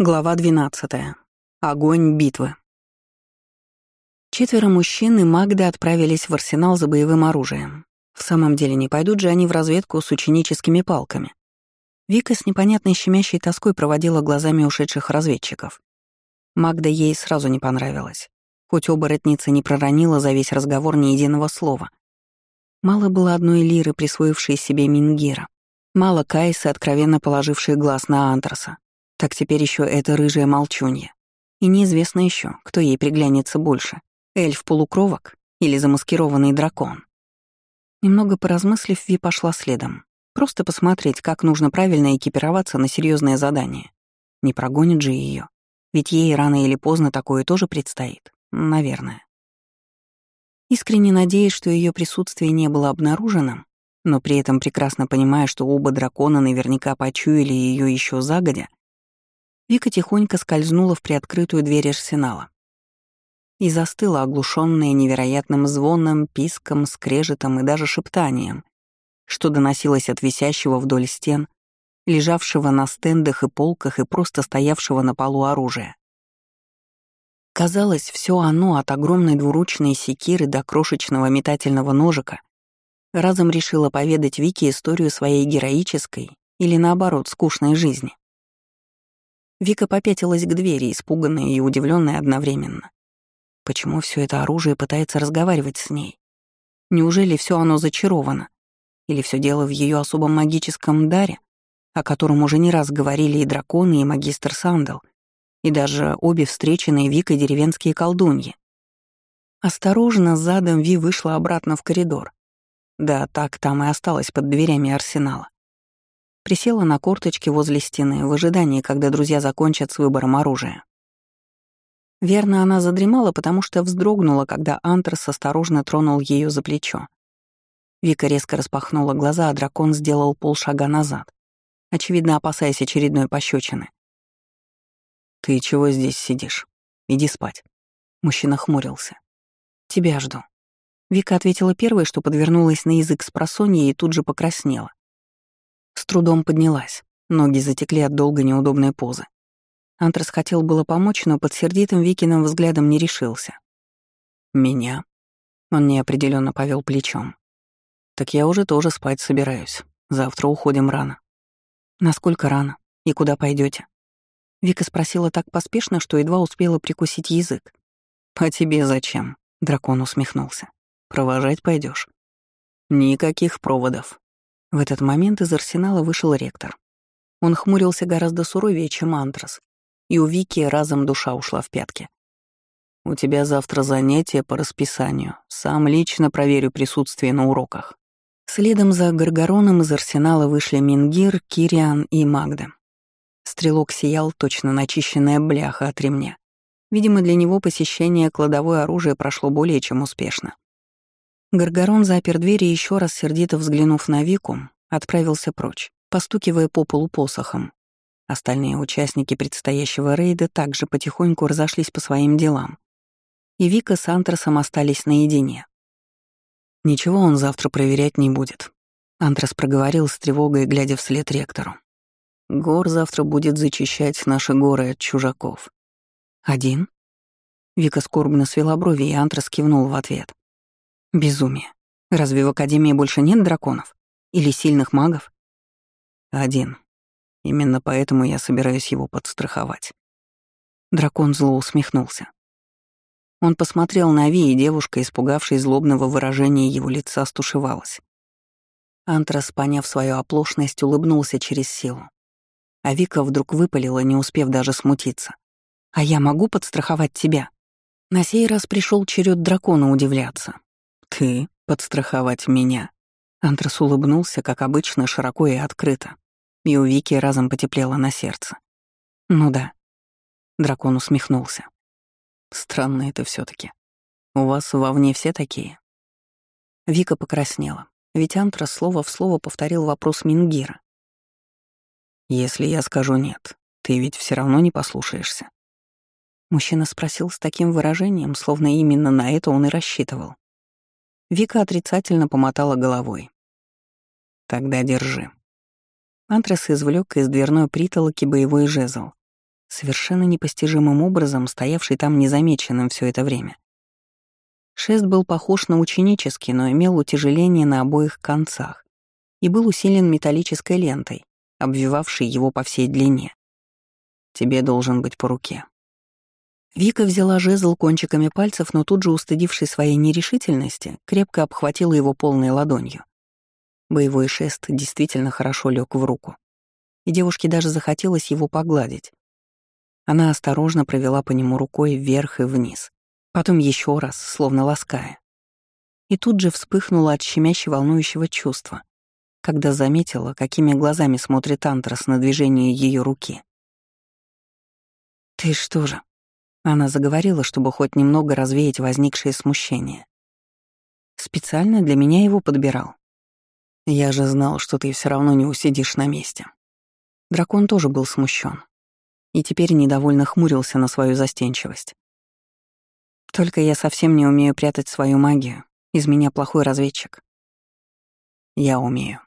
Глава 12. Огонь битвы. Четверо мужчин и Магда отправились в арсенал за боевым оружием. В самом деле, не пойдут же они в разведку с ученическими палками. Вика с непонятной щемящей тоской проводила глазами ушедших разведчиков. Магда ей сразу не понравилась. Хоть оборотница не проронила за весь разговор ни единого слова. Мало было одной лиры, присвоившей себе Мингира. Мало Кайса, откровенно положившей глаз на Антраса. Так теперь еще это рыжая молчунья. И неизвестно еще, кто ей приглянется больше — эльф-полукровок или замаскированный дракон. Немного поразмыслив, Ви пошла следом. Просто посмотреть, как нужно правильно экипироваться на серьезное задание. Не прогонит же ее, Ведь ей рано или поздно такое тоже предстоит. Наверное. Искренне надеясь, что ее присутствие не было обнаружено, но при этом прекрасно понимая, что оба дракона наверняка почуяли ее еще загодя, Вика тихонько скользнула в приоткрытую дверь арсенала и застыла, оглушенная невероятным звоном, писком, скрежетом и даже шептанием, что доносилось от висящего вдоль стен, лежавшего на стендах и полках и просто стоявшего на полу оружия. Казалось, все оно от огромной двуручной секиры до крошечного метательного ножика разом решило поведать Вике историю своей героической или, наоборот, скучной жизни. Вика попятилась к двери, испуганная и удивленная одновременно. Почему все это оружие пытается разговаривать с ней? Неужели все оно зачаровано? Или все дело в ее особом магическом даре, о котором уже не раз говорили и драконы, и магистр Сандал, и даже обе встреченные Викой деревенские колдуньи? Осторожно, задом Ви вышла обратно в коридор. Да, так там и осталась под дверями арсенала. Присела на корточки возле стены в ожидании, когда друзья закончат с выбором оружия. Верно, она задремала, потому что вздрогнула, когда Антрас осторожно тронул ее за плечо. Вика резко распахнула глаза, а дракон сделал полшага назад, очевидно, опасаясь очередной пощечины. «Ты чего здесь сидишь? Иди спать». Мужчина хмурился. «Тебя жду». Вика ответила первой, что подвернулась на язык с просонья и тут же покраснела. С трудом поднялась. Ноги затекли от долгой неудобной позы. Антрас хотел было помочь, но под сердитым Викиным взглядом не решился. «Меня?» Он неопределенно повел плечом. «Так я уже тоже спать собираюсь. Завтра уходим рано». «Насколько рано? И куда пойдете? Вика спросила так поспешно, что едва успела прикусить язык. «А тебе зачем?» — дракон усмехнулся. «Провожать пойдешь. «Никаких проводов», в этот момент из арсенала вышел ректор. Он хмурился гораздо суровее, чем Антрас, и у Вики разом душа ушла в пятки. «У тебя завтра занятие по расписанию. Сам лично проверю присутствие на уроках». Следом за Гаргароном из арсенала вышли Мингир, Кириан и Магда. Стрелок сиял точно начищенная бляха от ремня. Видимо, для него посещение кладовой оружия прошло более чем успешно. Гаргарон запер дверь и еще раз сердито взглянув на Вику, отправился прочь, постукивая по полу посохом. Остальные участники предстоящего рейда также потихоньку разошлись по своим делам. И Вика с Антрасом остались наедине. «Ничего он завтра проверять не будет», — Антрас проговорил с тревогой, глядя вслед ректору. «Гор завтра будет зачищать наши горы от чужаков». «Один?» Вика скорбно свела брови, и Антрас кивнул в ответ. Безумие. Разве в Академии больше нет драконов? Или сильных магов? Один. Именно поэтому я собираюсь его подстраховать. Дракон зло усмехнулся. Он посмотрел на Ви, и девушка, испугавшись злобного выражения его лица, стушевалась. Антрас, поняв свою оплошность, улыбнулся через силу. А Вика вдруг выпалила, не успев даже смутиться. «А я могу подстраховать тебя?» На сей раз пришел черед дракона удивляться. «Ты подстраховать меня?» Антрас улыбнулся, как обычно, широко и открыто. И у Вики разом потеплело на сердце. «Ну да». Дракон усмехнулся. «Странно это все таки У вас вовне все такие?» Вика покраснела, ведь Антрас слово в слово повторил вопрос Мингира. «Если я скажу нет, ты ведь все равно не послушаешься?» Мужчина спросил с таким выражением, словно именно на это он и рассчитывал. Вика отрицательно помотала головой. «Тогда держи». Антрас извлек из дверной притолоки боевой жезл. совершенно непостижимым образом стоявший там незамеченным все это время. Шест был похож на ученический, но имел утяжеление на обоих концах и был усилен металлической лентой, обвивавшей его по всей длине. «Тебе должен быть по руке». Вика взяла жезл кончиками пальцев, но тут же, устыдившись своей нерешительности, крепко обхватила его полной ладонью. Боевой шест действительно хорошо лег в руку, и девушке даже захотелось его погладить. Она осторожно провела по нему рукой вверх и вниз, потом еще раз, словно лаская. И тут же вспыхнула от щемяще волнующего чувства, когда заметила, какими глазами смотрит Антрас на движение ее руки. «Ты что же?» Она заговорила, чтобы хоть немного развеять возникшее смущение. «Специально для меня его подбирал. Я же знал, что ты все равно не усидишь на месте». Дракон тоже был смущен и теперь недовольно хмурился на свою застенчивость. «Только я совсем не умею прятать свою магию. Из меня плохой разведчик». «Я умею».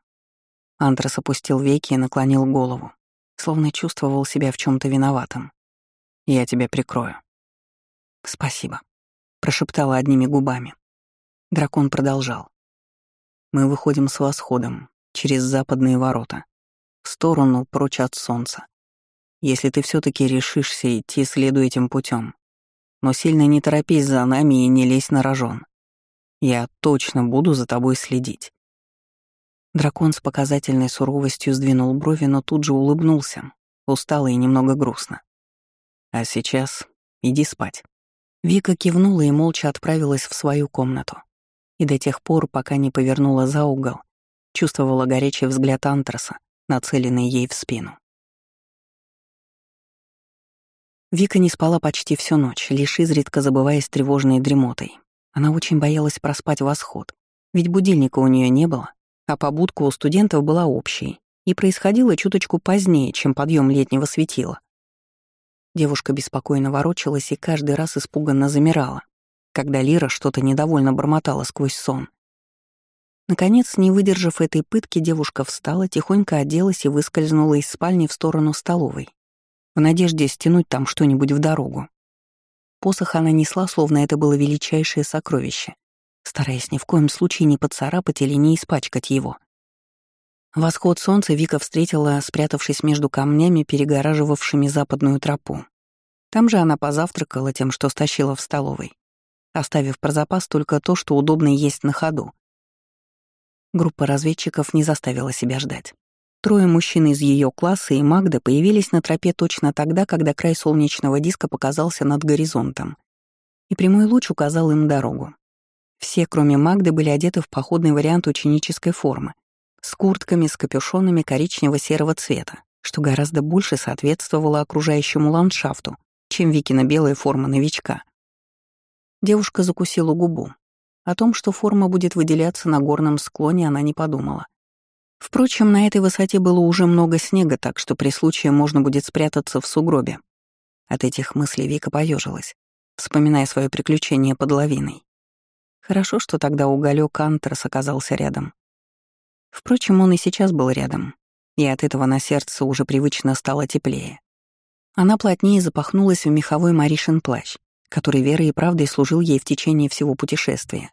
Антрас опустил веки и наклонил голову, словно чувствовал себя в чем то виноватым. «Я тебя прикрою». «Спасибо», — прошептала одними губами. Дракон продолжал. «Мы выходим с восходом, через западные ворота, в сторону прочь от солнца. Если ты все таки решишься идти, следуй этим путем. Но сильно не торопись за нами и не лезь на рожон. Я точно буду за тобой следить». Дракон с показательной суровостью сдвинул брови, но тут же улыбнулся, устало и немного грустно. «А сейчас иди спать». Вика кивнула и молча отправилась в свою комнату. И до тех пор, пока не повернула за угол, чувствовала горячий взгляд Антраса, нацеленный ей в спину. Вика не спала почти всю ночь, лишь изредка забываясь тревожной дремотой. Она очень боялась проспать восход, ведь будильника у нее не было, а побудка у студентов была общей и происходила чуточку позднее, чем подъем летнего светила. Девушка беспокойно ворочалась и каждый раз испуганно замирала, когда Лира что-то недовольно бормотала сквозь сон. Наконец, не выдержав этой пытки, девушка встала, тихонько оделась и выскользнула из спальни в сторону столовой, в надежде стянуть там что-нибудь в дорогу. Посох она несла, словно это было величайшее сокровище, стараясь ни в коем случае не поцарапать или не испачкать его. Восход солнца Вика встретила, спрятавшись между камнями, перегораживавшими западную тропу. Там же она позавтракала тем, что стащила в столовой, оставив про запас только то, что удобно есть на ходу. Группа разведчиков не заставила себя ждать. Трое мужчин из ее класса и Магда появились на тропе точно тогда, когда край солнечного диска показался над горизонтом. И прямой луч указал им дорогу. Все, кроме Магды, были одеты в походный вариант ученической формы, с куртками с капюшонами коричнево-серого цвета, что гораздо больше соответствовало окружающему ландшафту, чем Викина белая форма новичка. Девушка закусила губу. О том, что форма будет выделяться на горном склоне, она не подумала. Впрочем, на этой высоте было уже много снега, так что при случае можно будет спрятаться в сугробе. От этих мыслей Вика поежилась, вспоминая свое приключение под лавиной. Хорошо, что тогда уголек Антрас оказался рядом. Впрочем, он и сейчас был рядом, и от этого на сердце уже привычно стало теплее. Она плотнее запахнулась в меховой Маришин плащ, который верой и правдой служил ей в течение всего путешествия,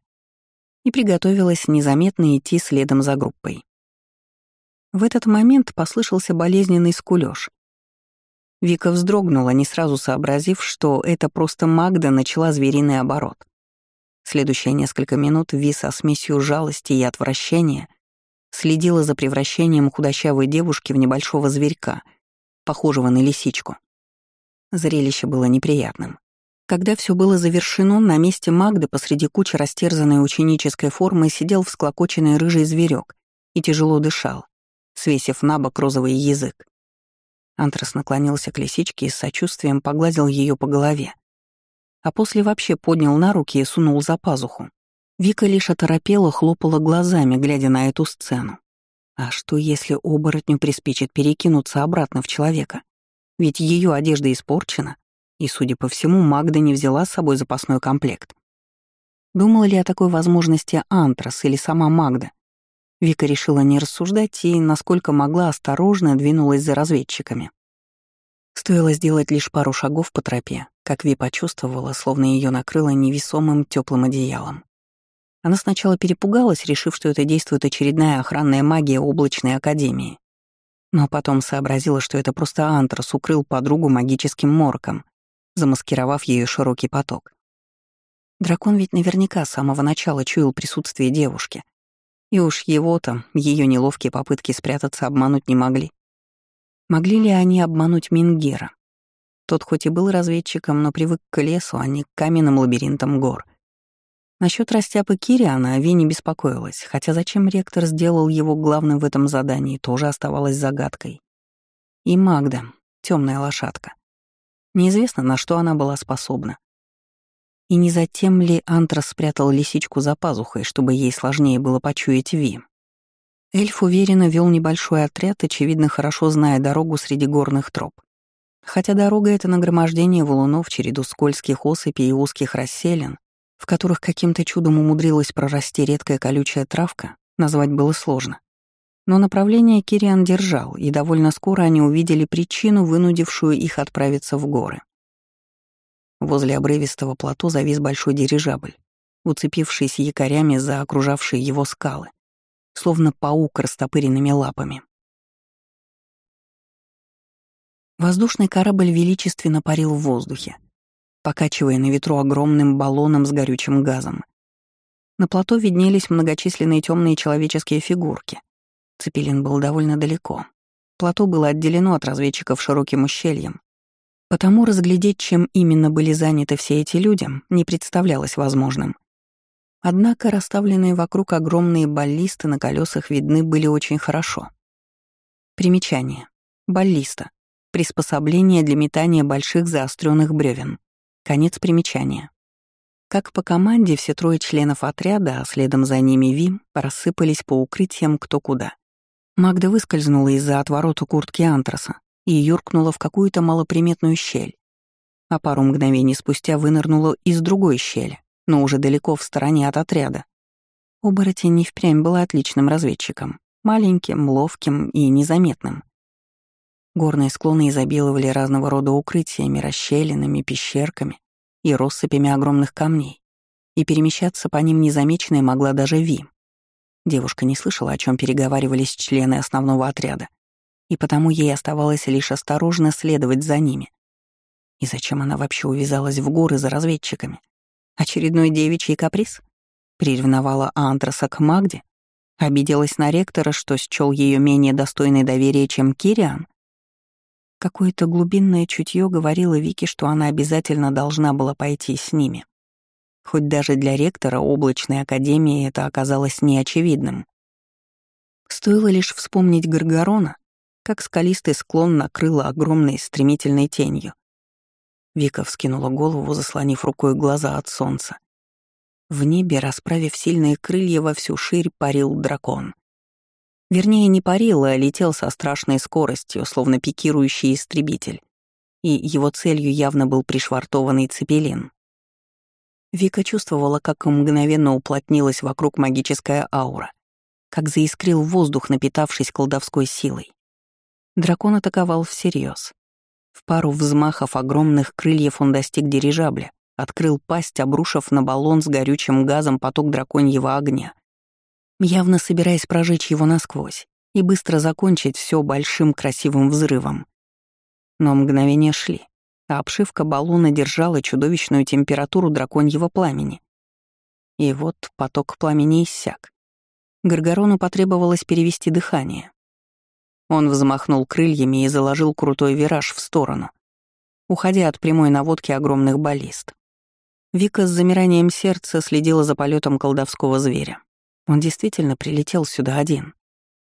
и приготовилась незаметно идти следом за группой. В этот момент послышался болезненный скулёж. Вика вздрогнула, не сразу сообразив, что это просто Магда начала звериный оборот. Следующие несколько минут Ви со смесью жалости и отвращения следила за превращением худощавой девушки в небольшого зверька, похожего на лисичку. Зрелище было неприятным. Когда все было завершено, на месте Магды посреди кучи растерзанной ученической формы сидел всклокоченный рыжий зверек и тяжело дышал свесив на бок розовый язык. Антрас наклонился к лисичке и с сочувствием погладил ее по голове. А после вообще поднял на руки и сунул за пазуху. Вика лишь оторопела, хлопала глазами, глядя на эту сцену. А что, если оборотню приспичит перекинуться обратно в человека? Ведь ее одежда испорчена, и, судя по всему, Магда не взяла с собой запасной комплект. Думала ли о такой возможности Антрас или сама Магда? Вика решила не рассуждать и, насколько могла, осторожно двинулась за разведчиками. Стоило сделать лишь пару шагов по тропе, как Ви почувствовала, словно ее накрыло невесомым теплым одеялом. Она сначала перепугалась, решив, что это действует очередная охранная магия облачной академии. Но потом сообразила, что это просто Антрас укрыл подругу магическим морком, замаскировав ее широкий поток. Дракон ведь наверняка с самого начала чуял присутствие девушки. И уж его-то, ее неловкие попытки спрятаться обмануть не могли. Могли ли они обмануть Мингера? Тот хоть и был разведчиком, но привык к лесу, а не к каменным лабиринтам гор. Насчет растяпы Кириана Ави не беспокоилась, хотя зачем ректор сделал его главным в этом задании, тоже оставалось загадкой. И Магда, темная лошадка. Неизвестно, на что она была способна. И не затем ли Антрас спрятал лисичку за пазухой, чтобы ей сложнее было почуять Ви? Эльф уверенно вел небольшой отряд, очевидно, хорошо зная дорогу среди горных троп. Хотя дорога — это нагромождение валунов, череду скользких осыпей и узких расселин, в которых каким-то чудом умудрилась прорасти редкая колючая травка, назвать было сложно. Но направление Кириан держал, и довольно скоро они увидели причину, вынудившую их отправиться в горы. Возле обрывистого плато завис большой дирижабль, уцепившийся якорями за окружавшие его скалы, словно паук растопыренными лапами. Воздушный корабль величественно парил в воздухе, покачивая на ветру огромным баллоном с горючим газом. На плато виднелись многочисленные темные человеческие фигурки. Цепелин был довольно далеко. Плато было отделено от разведчиков широким ущельем, Потому разглядеть, чем именно были заняты все эти люди, не представлялось возможным. Однако расставленные вокруг огромные баллисты на колесах видны были очень хорошо. Примечание. Баллиста. Приспособление для метания больших заостренных бревен. Конец примечания. Как по команде, все трое членов отряда, а следом за ними Вим, рассыпались по укрытиям кто куда. Магда выскользнула из-за отворота куртки антраса, и юркнула в какую-то малоприметную щель. А пару мгновений спустя вынырнула из другой щели, но уже далеко в стороне от отряда. Оборотень не впрямь была отличным разведчиком, маленьким, ловким и незаметным. Горные склоны изобиловали разного рода укрытиями, расщелинами, пещерками и россыпями огромных камней, и перемещаться по ним незамеченной могла даже Ви. Девушка не слышала, о чем переговаривались члены основного отряда, и потому ей оставалось лишь осторожно следовать за ними. И зачем она вообще увязалась в горы за разведчиками? Очередной девичий каприз? Приревновала Антраса к Магде? Обиделась на ректора, что счел ее менее достойной доверия, чем Кириан? Какое-то глубинное чутье говорило Вике, что она обязательно должна была пойти с ними. Хоть даже для ректора облачной академии это оказалось неочевидным. Стоило лишь вспомнить Гаргорона, как скалистый склон накрыло огромной стремительной тенью. Вика вскинула голову, заслонив рукой глаза от солнца. В небе, расправив сильные крылья во всю ширь, парил дракон. Вернее, не парил, а летел со страшной скоростью, словно пикирующий истребитель. И его целью явно был пришвартованный цепелин. Вика чувствовала, как мгновенно уплотнилась вокруг магическая аура, как заискрил воздух, напитавшись колдовской силой. Дракон атаковал всерьез. В пару взмахов огромных крыльев он достиг дирижабля, открыл пасть, обрушив на баллон с горючим газом поток драконьего огня, явно собираясь прожечь его насквозь и быстро закончить все большим красивым взрывом. Но мгновения шли, а обшивка баллона держала чудовищную температуру драконьего пламени. И вот поток пламени иссяк. Гаргарону потребовалось перевести дыхание, он взмахнул крыльями и заложил крутой вираж в сторону, уходя от прямой наводки огромных баллист. Вика с замиранием сердца следила за полетом колдовского зверя. Он действительно прилетел сюда один.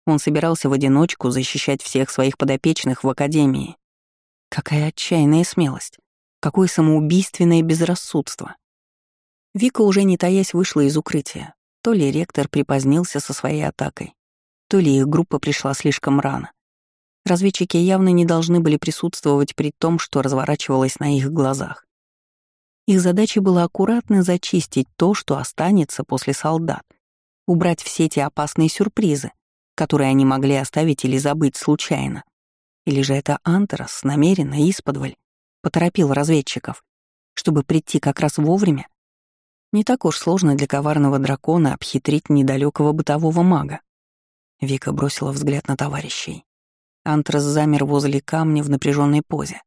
Он собирался в одиночку защищать всех своих подопечных в Академии. Какая отчаянная смелость. Какое самоубийственное безрассудство. Вика, уже не таясь, вышла из укрытия. То ли ректор припозднился со своей атакой, то ли их группа пришла слишком рано. Разведчики явно не должны были присутствовать при том, что разворачивалось на их глазах. Их задачей было аккуратно зачистить то, что останется после солдат, убрать все те опасные сюрпризы, которые они могли оставить или забыть случайно. Или же это Антерос намеренно, исподволь, поторопил разведчиков, чтобы прийти как раз вовремя? Не так уж сложно для коварного дракона обхитрить недалекого бытового мага. Вика бросила взгляд на товарищей. Антрас замер возле камня в напряженной позе.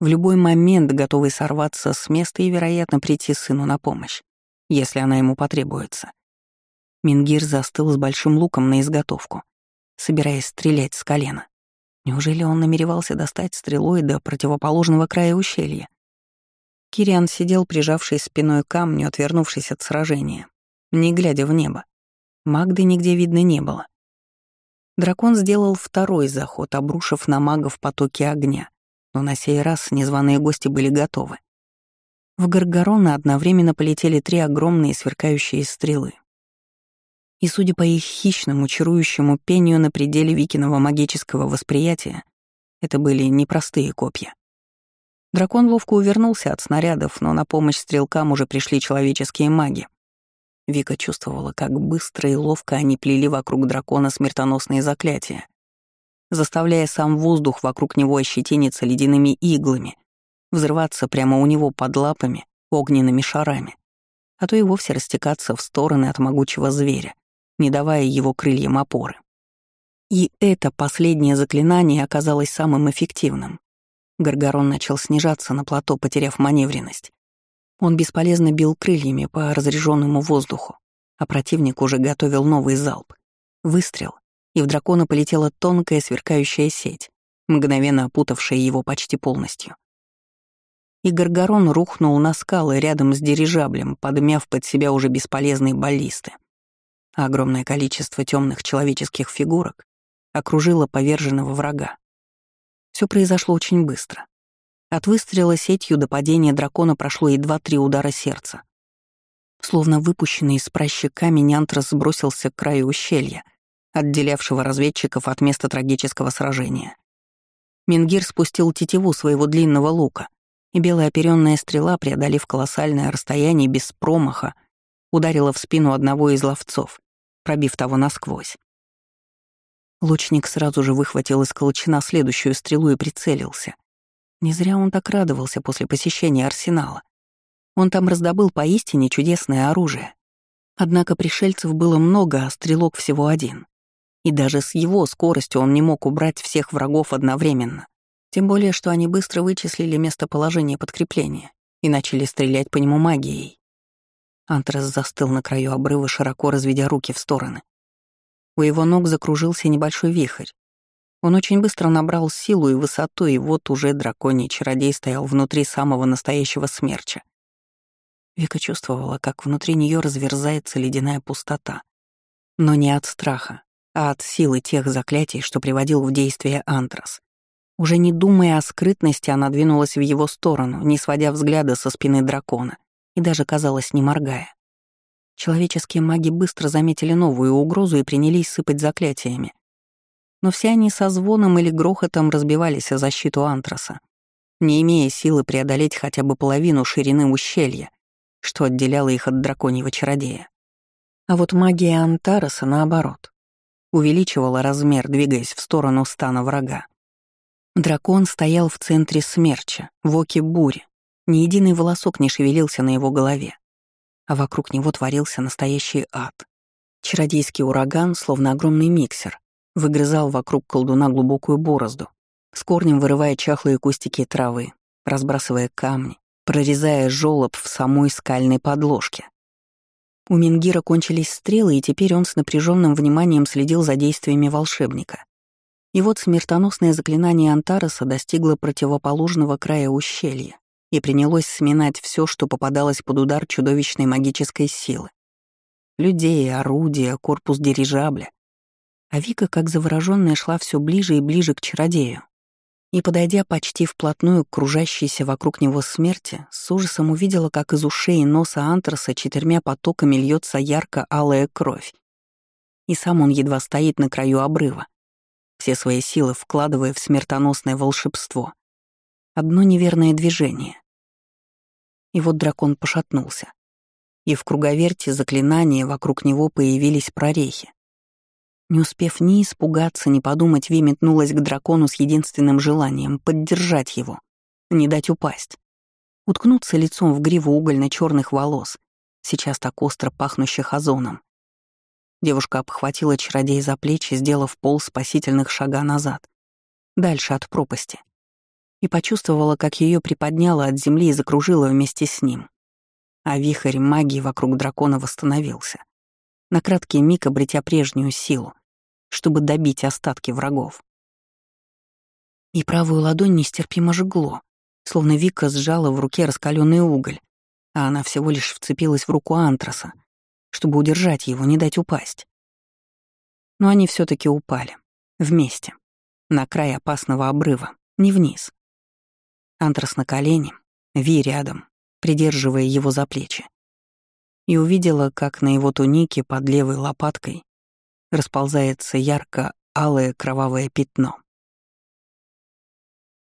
В любой момент готовый сорваться с места и, вероятно, прийти сыну на помощь, если она ему потребуется. Мингир застыл с большим луком на изготовку, собираясь стрелять с колена. Неужели он намеревался достать стрелой до противоположного края ущелья? Кириан сидел, прижавшись спиной к камню, отвернувшись от сражения, не глядя в небо. Магды нигде видно не было. Дракон сделал второй заход, обрушив на магов потоки огня, но на сей раз незваные гости были готовы. В Гаргарона одновременно полетели три огромные сверкающие стрелы. И, судя по их хищному, чарующему пению на пределе Викиного магического восприятия, это были непростые копья. Дракон ловко увернулся от снарядов, но на помощь стрелкам уже пришли человеческие маги. Вика чувствовала, как быстро и ловко они плели вокруг дракона смертоносные заклятия, заставляя сам воздух вокруг него ощетиниться ледяными иглами, взрываться прямо у него под лапами огненными шарами, а то и вовсе растекаться в стороны от могучего зверя, не давая его крыльям опоры. И это последнее заклинание оказалось самым эффективным. Гаргарон начал снижаться на плато, потеряв маневренность. Он бесполезно бил крыльями по разреженному воздуху, а противник уже готовил новый залп. Выстрел, и в дракона полетела тонкая сверкающая сеть, мгновенно опутавшая его почти полностью. И Гаргарон рухнул на скалы рядом с дирижаблем, подмяв под себя уже бесполезные баллисты. Огромное количество темных человеческих фигурок окружило поверженного врага. Все произошло очень быстро. От выстрела сетью до падения дракона прошло едва три удара сердца. Словно выпущенный из пращи камень Антрас сбросился к краю ущелья, отделявшего разведчиков от места трагического сражения. Мингир спустил тетиву своего длинного лука, и белая оперенная стрела, преодолев колоссальное расстояние без промаха, ударила в спину одного из ловцов, пробив того насквозь. Лучник сразу же выхватил из колчана следующую стрелу и прицелился. Не зря он так радовался после посещения арсенала. Он там раздобыл поистине чудесное оружие. Однако пришельцев было много, а стрелок всего один. И даже с его скоростью он не мог убрать всех врагов одновременно. Тем более, что они быстро вычислили местоположение подкрепления и начали стрелять по нему магией. Антрас застыл на краю обрыва, широко разведя руки в стороны. У его ног закружился небольшой вихрь. Он очень быстро набрал силу и высоту, и вот уже драконий чародей стоял внутри самого настоящего смерча. Вика чувствовала, как внутри нее разверзается ледяная пустота. Но не от страха, а от силы тех заклятий, что приводил в действие Антрас. Уже не думая о скрытности, она двинулась в его сторону, не сводя взгляда со спины дракона и даже, казалось, не моргая. Человеческие маги быстро заметили новую угрозу и принялись сыпать заклятиями. Но все они со звоном или грохотом разбивались о защиту антраса, не имея силы преодолеть хотя бы половину ширины ущелья, что отделяло их от драконьего чародея. А вот магия Антараса, наоборот, увеличивала размер, двигаясь в сторону стана врага. Дракон стоял в центре смерча, в оке бури. Ни единый волосок не шевелился на его голове а вокруг него творился настоящий ад. Чародейский ураган, словно огромный миксер, выгрызал вокруг колдуна глубокую борозду, с корнем вырывая чахлые кустики травы, разбрасывая камни, прорезая жёлоб в самой скальной подложке. У Мингира кончились стрелы, и теперь он с напряженным вниманием следил за действиями волшебника. И вот смертоносное заклинание Антареса достигло противоположного края ущелья, и принялось сминать все, что попадалось под удар чудовищной магической силы. Людей, орудия, корпус дирижабля. А Вика, как заворожённая, шла все ближе и ближе к чародею. И, подойдя почти вплотную к кружащейся вокруг него смерти, с ужасом увидела, как из ушей и носа антраса четырьмя потоками льется ярко-алая кровь. И сам он едва стоит на краю обрыва, все свои силы вкладывая в смертоносное волшебство. Одно неверное движение, и вот дракон пошатнулся. И в круговерте заклинания вокруг него появились прорехи. Не успев ни испугаться, ни подумать, Ви метнулась к дракону с единственным желанием — поддержать его, не дать упасть. Уткнуться лицом в гриву угольно черных волос, сейчас так остро пахнущих озоном. Девушка обхватила чародей за плечи, сделав пол спасительных шага назад, дальше от пропасти, и почувствовала, как ее приподняло от земли и закружило вместе с ним. А вихрь магии вокруг дракона восстановился, на краткий миг обретя прежнюю силу, чтобы добить остатки врагов. И правую ладонь нестерпимо жгло, словно Вика сжала в руке раскаленный уголь, а она всего лишь вцепилась в руку Антраса, чтобы удержать его, не дать упасть. Но они все таки упали. Вместе. На край опасного обрыва, не вниз. Антрас на колени, Ви рядом, придерживая его за плечи. И увидела, как на его тунике под левой лопаткой расползается ярко-алое кровавое пятно.